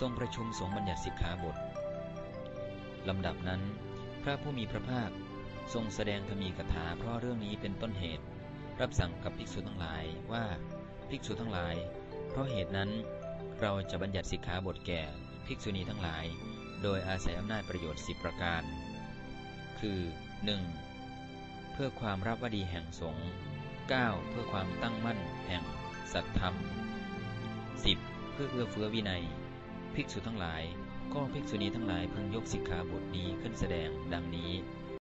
ทรงประชุมสงฆ์บัญญัติสิกขาบทลำดับนั้น พระผู้มีพระภาคทรงแสดงธรรมีกถาเพราะเรื่องนี้เป็นต้นเหตุ รับสั่งกับภิกษุทั้งหลายว่าภิกษุทั้งหลาย เพราะเหตุนั้น เราจะบัญญัติสิกขาบทแก่ภิกษุณีทั้งหลาย โดยอาศัยอำนาจประโยชน์สิบประการ คือ 1. เพื่อความรับวดีแห่งสงฆ์ 9. เพื่อความตั้งมั่นแห่งสัตธรรม 10. เพื่อเอื้อเฟื้อวินัย ภิกษุทั้งหลาย ก็ภิกษุณีทั้งหลายพึงยกสิกขาบทนี้ขึ้นแสดงดังนี้